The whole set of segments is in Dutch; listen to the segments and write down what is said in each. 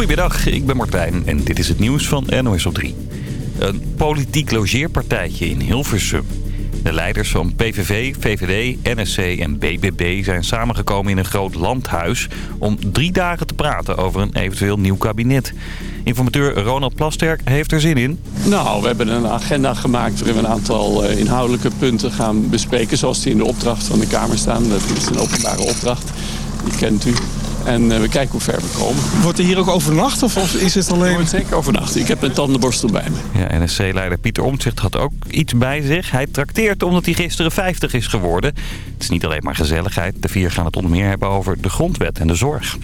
Goedemiddag, ik ben Martijn en dit is het nieuws van NOS op 3. Een politiek logeerpartijtje in Hilversum. De leiders van PVV, VVD, NSC en BBB zijn samengekomen in een groot landhuis... om drie dagen te praten over een eventueel nieuw kabinet. Informateur Ronald Plasterk heeft er zin in. Nou, we hebben een agenda gemaakt waarin we een aantal eh, inhoudelijke punten gaan bespreken... zoals die in de opdracht van de Kamer staan. Dat is een openbare opdracht, die kent u. En eh, we kijken hoe ver we komen. Wordt er hier ook overnacht of, of is het alleen... Wordt zeker overnacht. Ik heb een tandenborstel bij me. Ja, NSC-leider Pieter Omtzigt had ook iets bij zich. Hij trakteert omdat hij gisteren 50 is geworden. Het is niet alleen maar gezelligheid. De vier gaan het onder meer hebben over de grondwet en de zorg.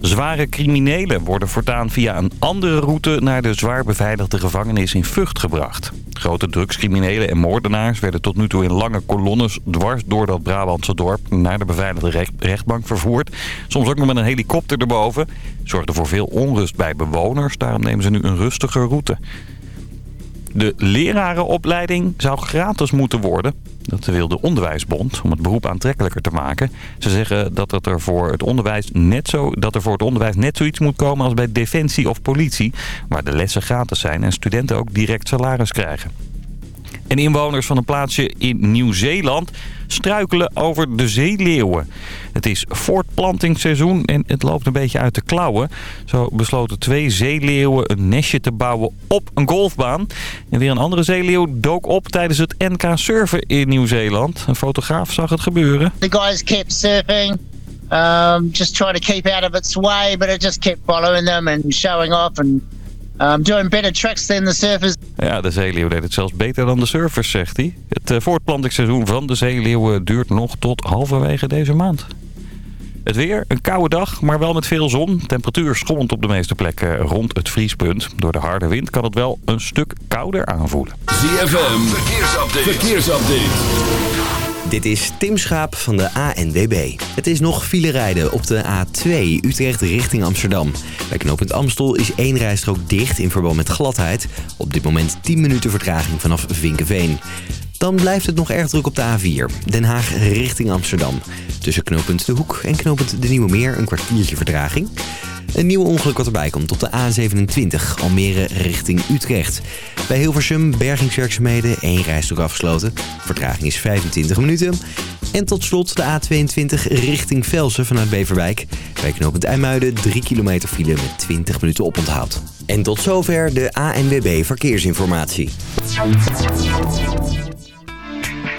Zware criminelen worden voortaan via een andere route naar de zwaar beveiligde gevangenis in Vught gebracht. Grote drugscriminelen en moordenaars werden tot nu toe in lange kolonnes dwars door dat Brabantse dorp naar de beveiligde rechtbank vervoerd. Soms ook nog met een helikopter erboven. Zorgde voor veel onrust bij bewoners, daarom nemen ze nu een rustige route. De lerarenopleiding zou gratis moeten worden. Dat wil de Onderwijsbond om het beroep aantrekkelijker te maken. Ze zeggen dat, het er, voor het onderwijs net zo, dat er voor het onderwijs net zoiets moet komen als bij defensie of politie. Waar de lessen gratis zijn en studenten ook direct salaris krijgen. En inwoners van een plaatsje in Nieuw-Zeeland struikelen over de zeeleeuwen. Het is voortplantingsseizoen en het loopt een beetje uit de klauwen. Zo besloten twee zeeleeuwen een nestje te bouwen op een golfbaan. En weer een andere zeeleeuw dook op tijdens het NK surfen in Nieuw-Zeeland. Een fotograaf zag het gebeuren. The guys kept surfing. Um, just trying to keep out of its way, but it just kept following them and showing off and um, doing better tricks than the surfers. Ja, de zeeleeuw deed het zelfs beter dan de surfers, zegt hij. Het uh, voortplantingsseizoen van de zeeleeuwen duurt nog tot halverwege deze maand. Het weer, een koude dag, maar wel met veel zon. Temperatuur schommelt op de meeste plekken rond het vriespunt. Door de harde wind kan het wel een stuk kouder aanvoelen. ZFM, verkeersupdate. verkeersupdate. Dit is Tim Schaap van de ANWB. Het is nog file rijden op de A2 Utrecht richting Amsterdam. Bij knooppunt Amstel is één rijstrook dicht in verband met gladheid. Op dit moment 10 minuten vertraging vanaf Vinkenveen. Dan blijft het nog erg druk op de A4. Den Haag richting Amsterdam. Tussen knooppunt De Hoek en knooppunt De Nieuwe Meer een kwartiertje vertraging. Een nieuw ongeluk wat erbij komt op de A27, Almere richting Utrecht. Bij Hilversum bergingswerkzaamheden, één rijstok afgesloten. Vertraging is 25 minuten. En tot slot de A22 richting Velsen vanuit Beverwijk. Bij knooppunt IJmuiden 3 kilometer file met 20 minuten oponthoud. En tot zover de ANWB Verkeersinformatie.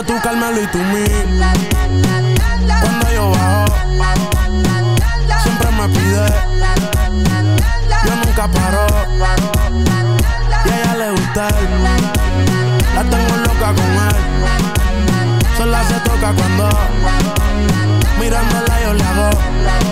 Yo tú Carmelo y tú mí. Cuando yo bajo, siempre me pide. Yo nunca paro. Y a ella le gusta. La tengo loca con él. Sola se toca cuando mirándola yo le hago.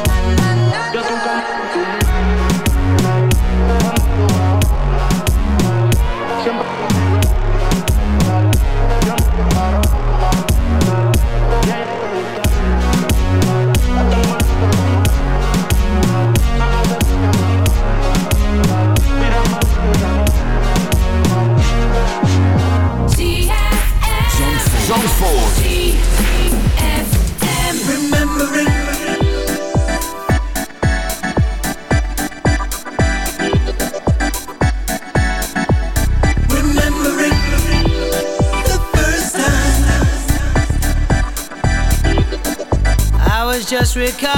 disregard.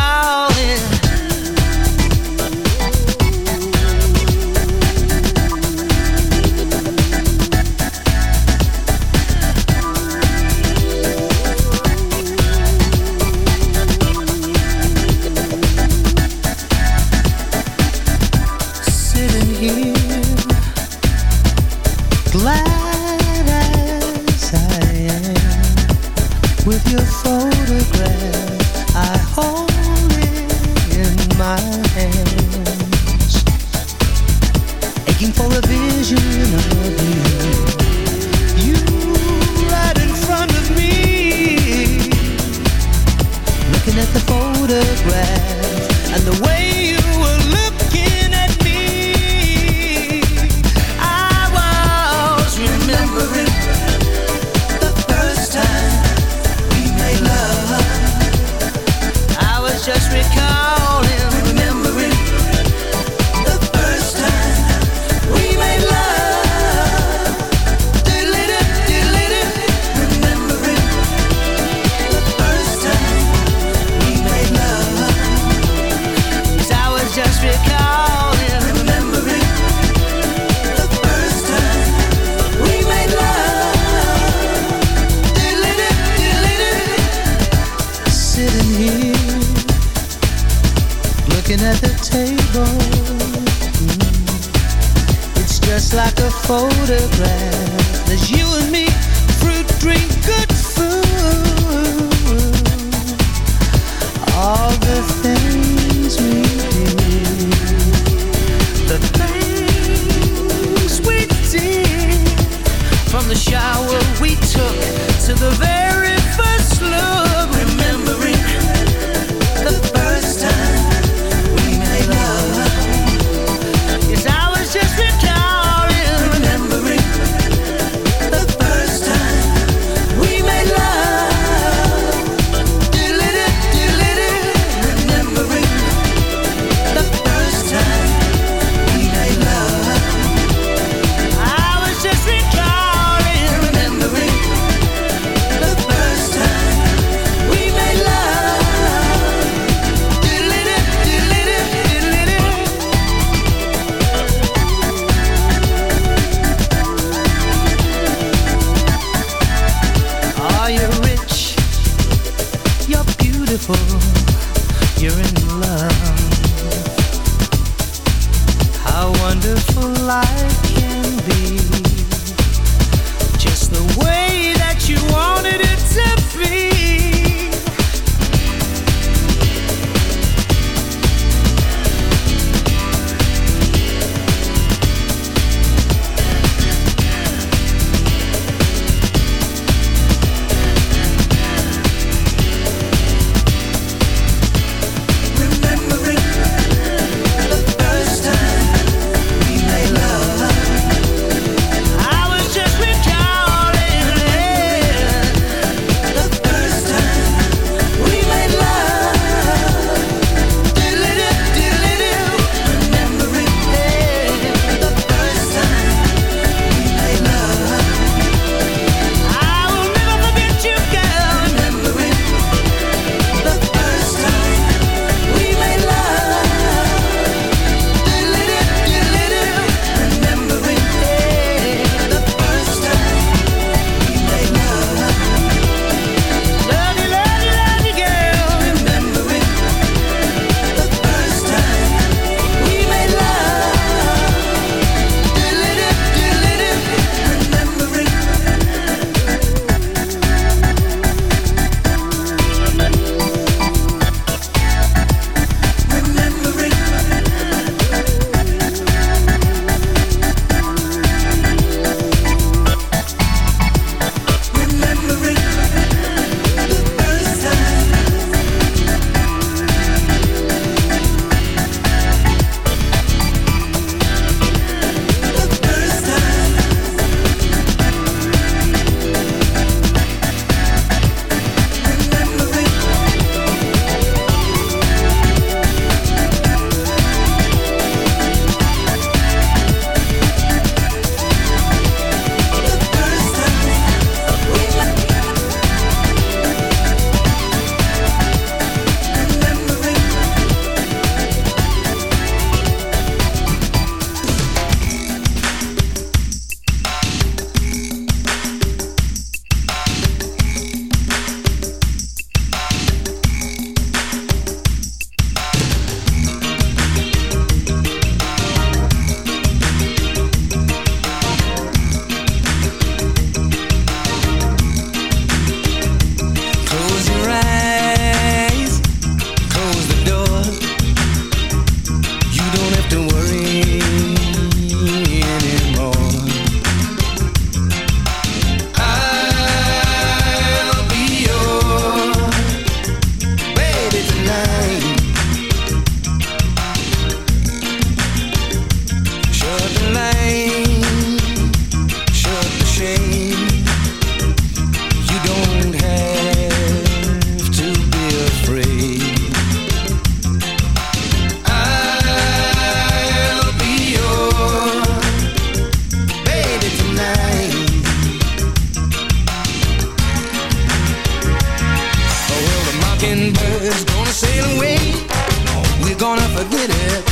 gonna forget it.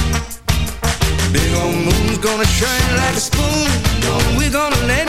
Big old moon's gonna shine like a spoon. No, we're gonna let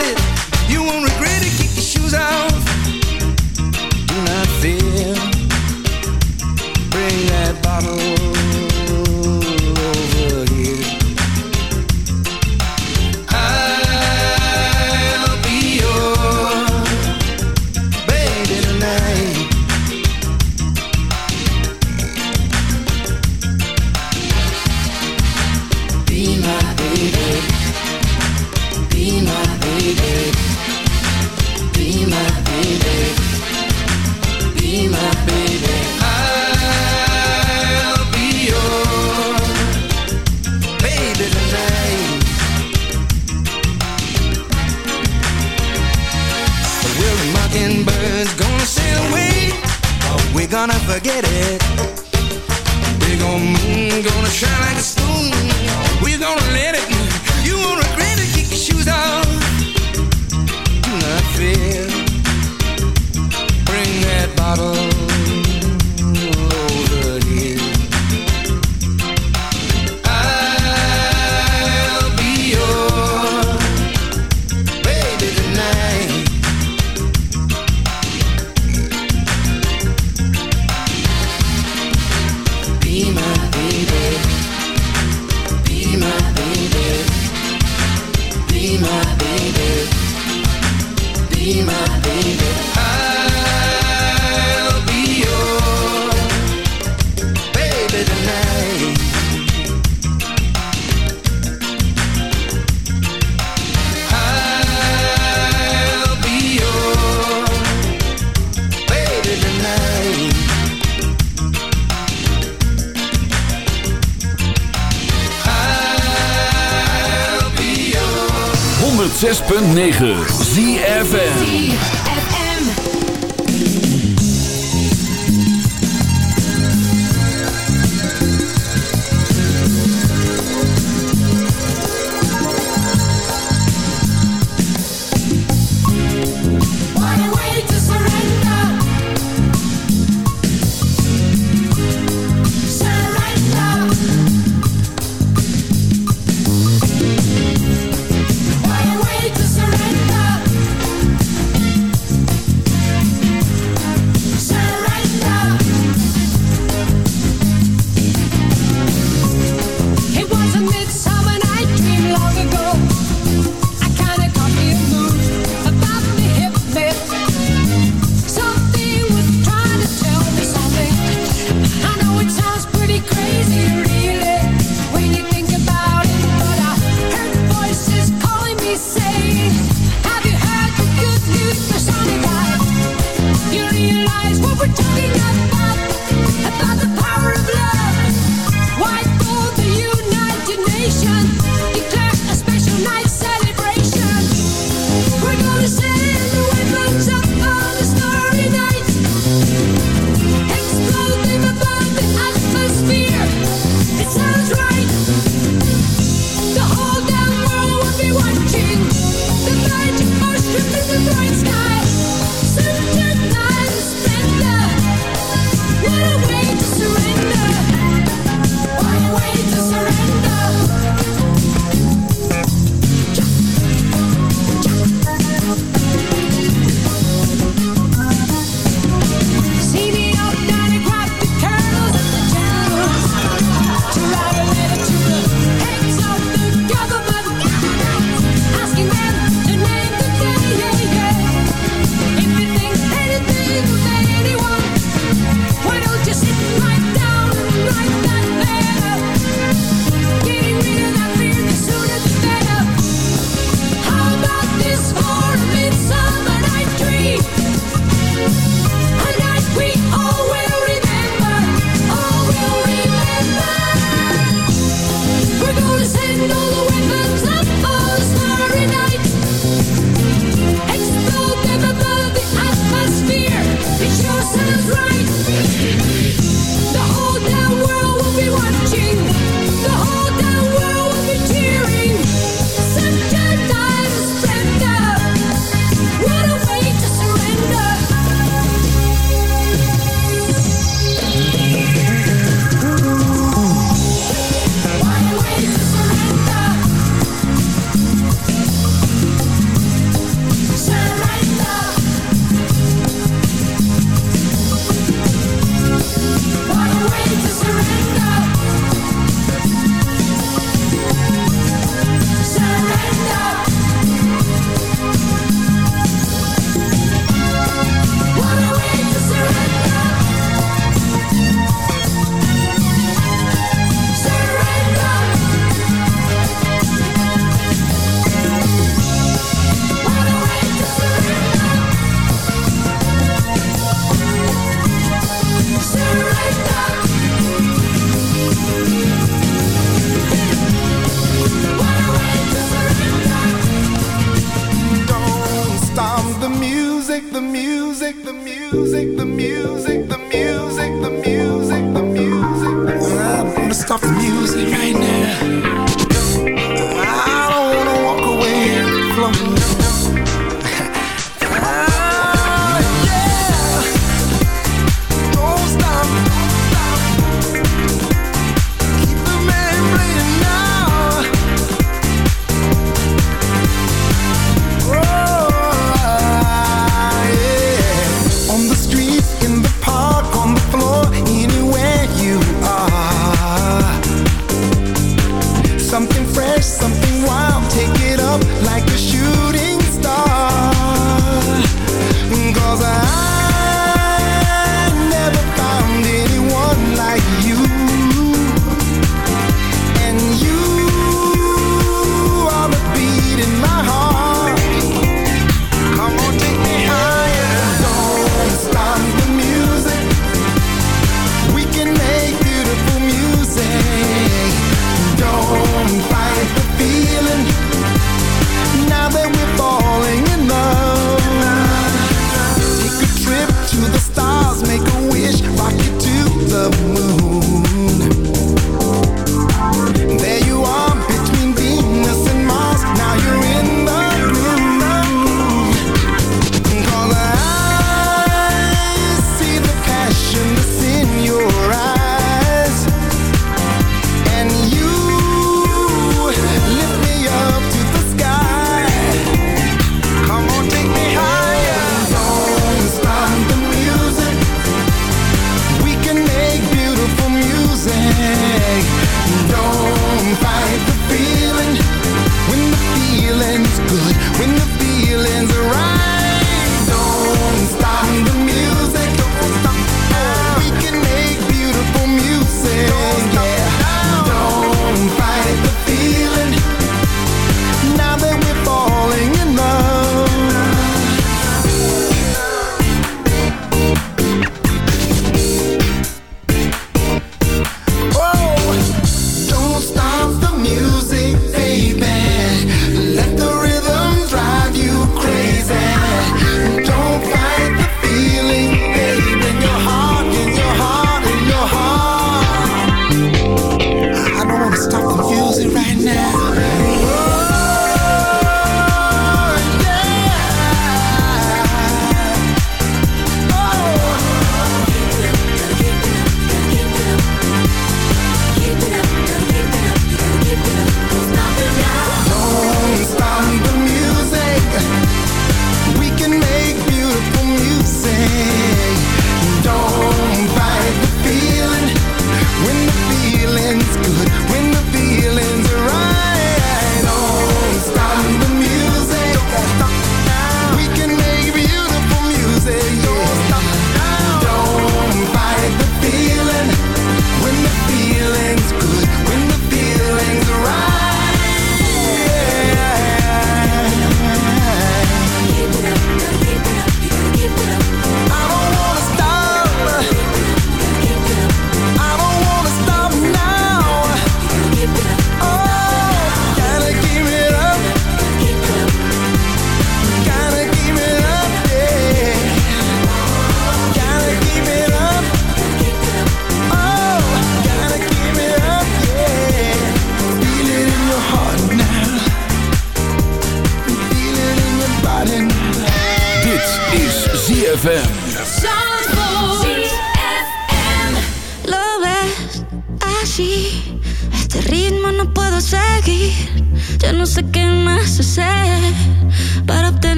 106.9 ZFM.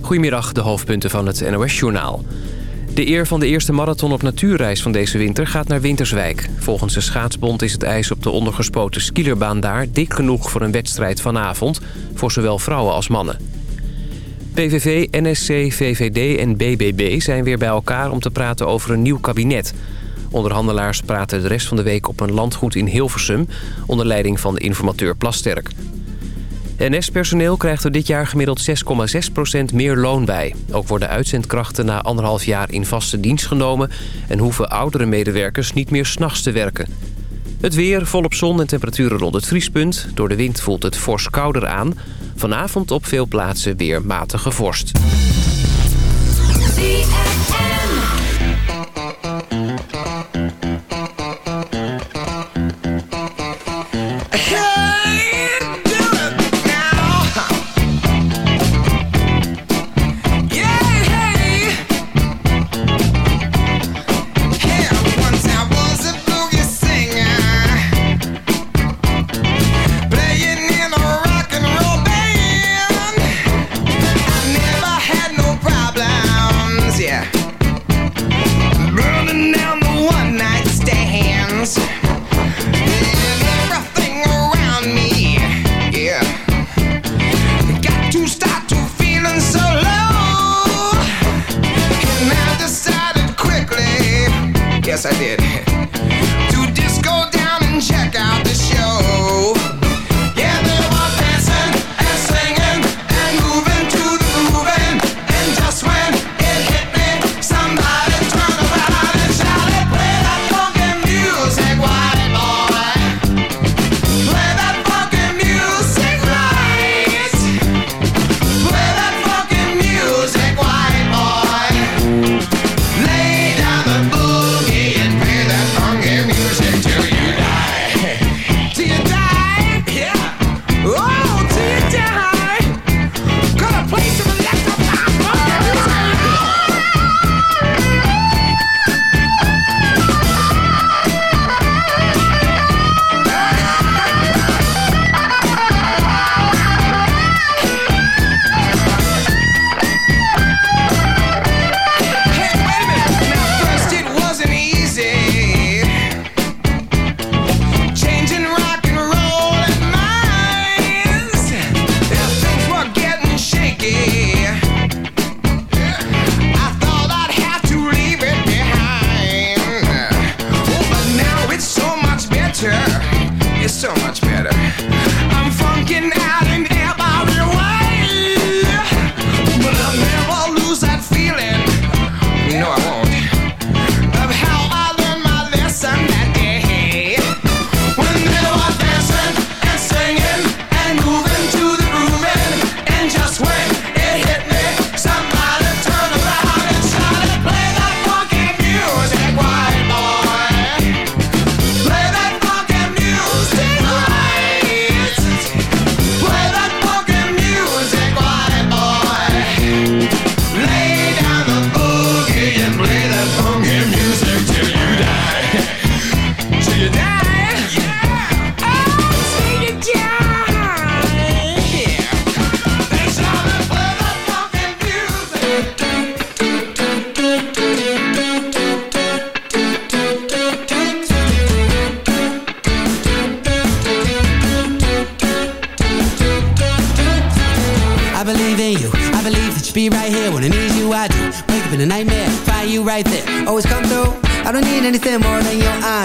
Goedemiddag, de hoofdpunten van het NOS-journaal. De eer van de eerste marathon op natuurreis van deze winter gaat naar Winterswijk. Volgens de schaatsbond is het ijs op de ondergespoten skierbaan daar... dik genoeg voor een wedstrijd vanavond, voor zowel vrouwen als mannen. PVV, NSC, VVD en BBB zijn weer bij elkaar om te praten over een nieuw kabinet. Onderhandelaars praten de rest van de week op een landgoed in Hilversum... onder leiding van de informateur Plasterk. NS-personeel krijgt er dit jaar gemiddeld 6,6% meer loon bij. Ook worden uitzendkrachten na anderhalf jaar in vaste dienst genomen... en hoeven oudere medewerkers niet meer s'nachts te werken. Het weer, volop zon en temperaturen rond het vriespunt. Door de wind voelt het fors kouder aan. Vanavond op veel plaatsen weer matige vorst.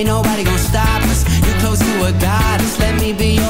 ain't nobody gonna stop us. You're close to a goddess. Let me be your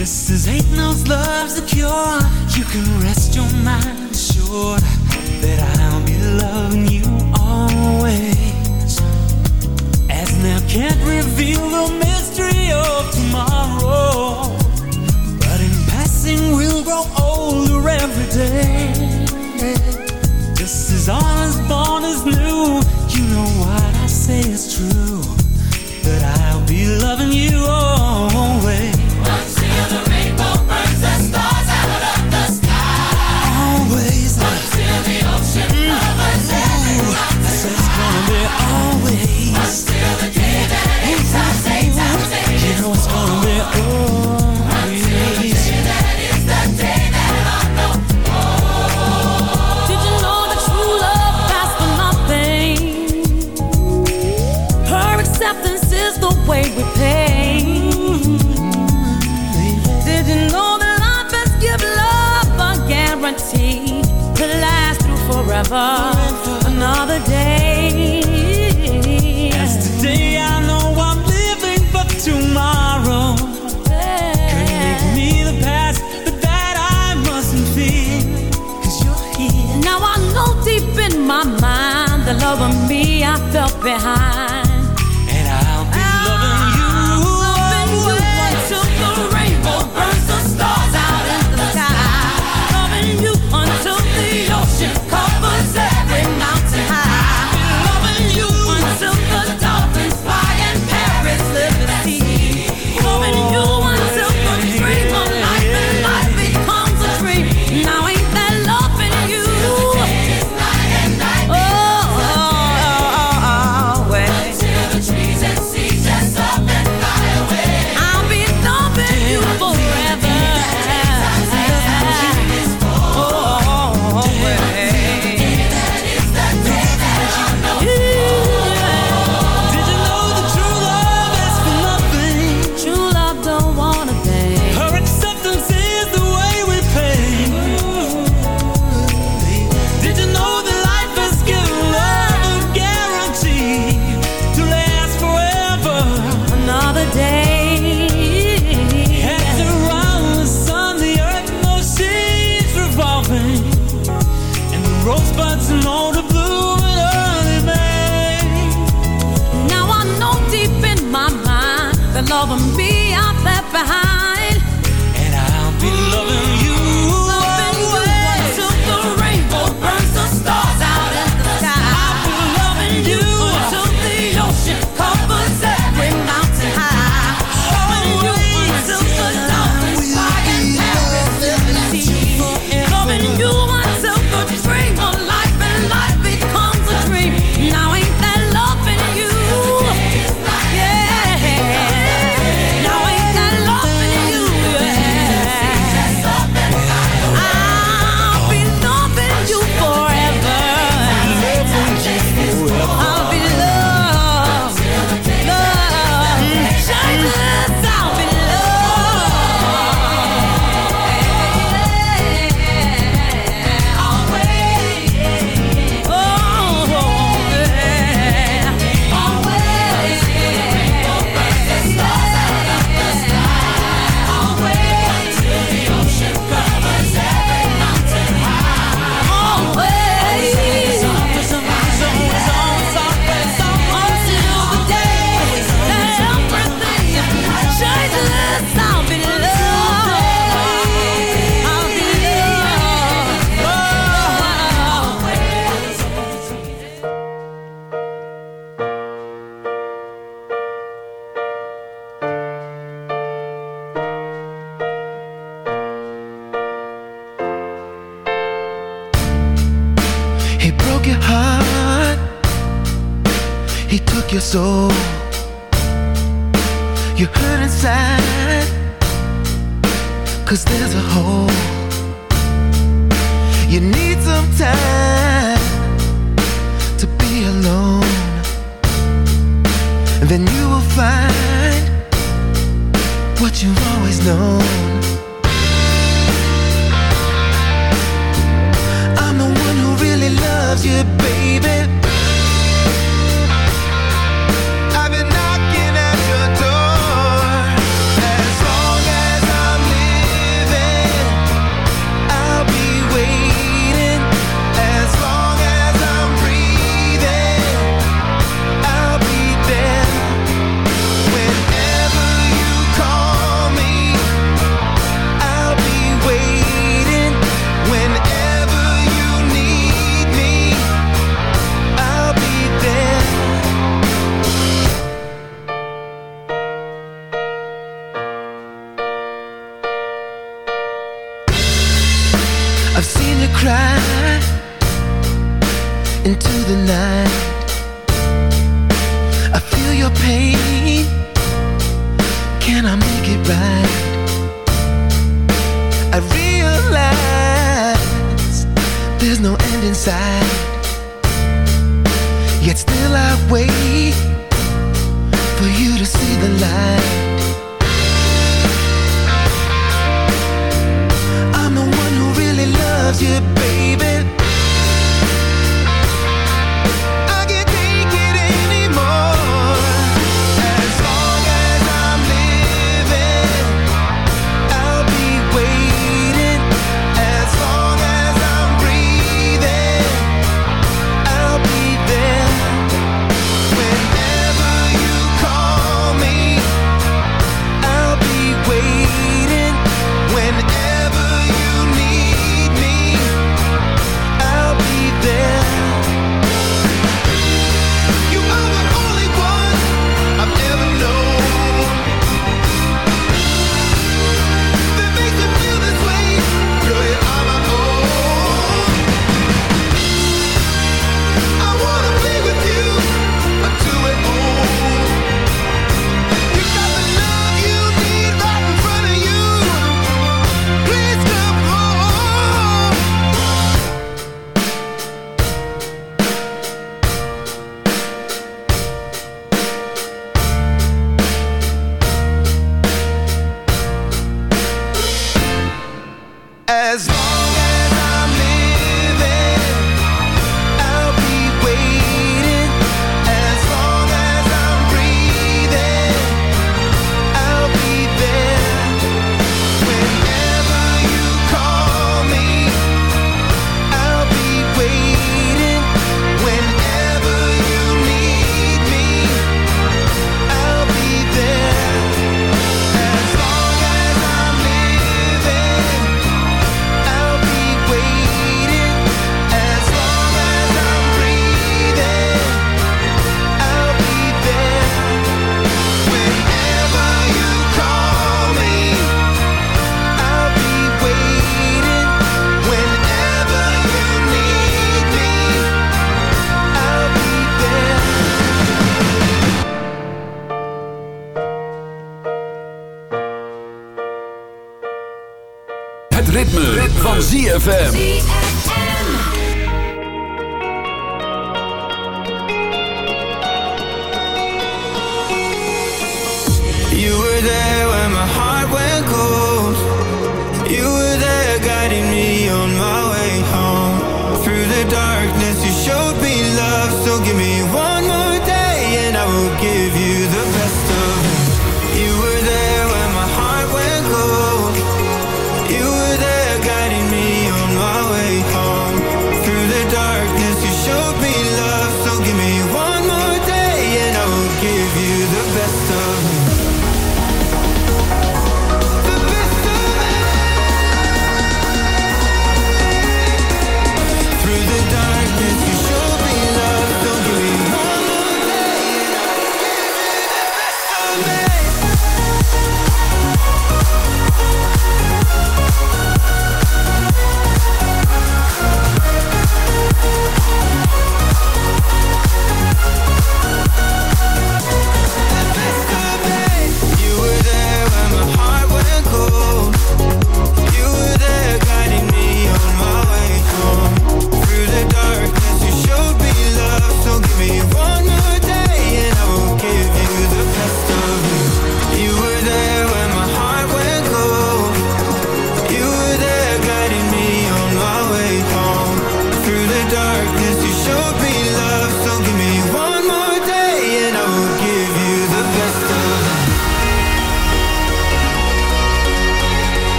This is ain't no love's a cure. You can rest your mind assured that I'll be loving you always. As now can't reveal the mystery of tomorrow, but in passing we'll grow older every day. This is all as born as new. You know what I say is true, But I'll be loving you always. for another day. I know I'm living for tomorrow. Couldn't me the past, but that I mustn't you're here. Now I know deep in my mind the love of me I felt behind.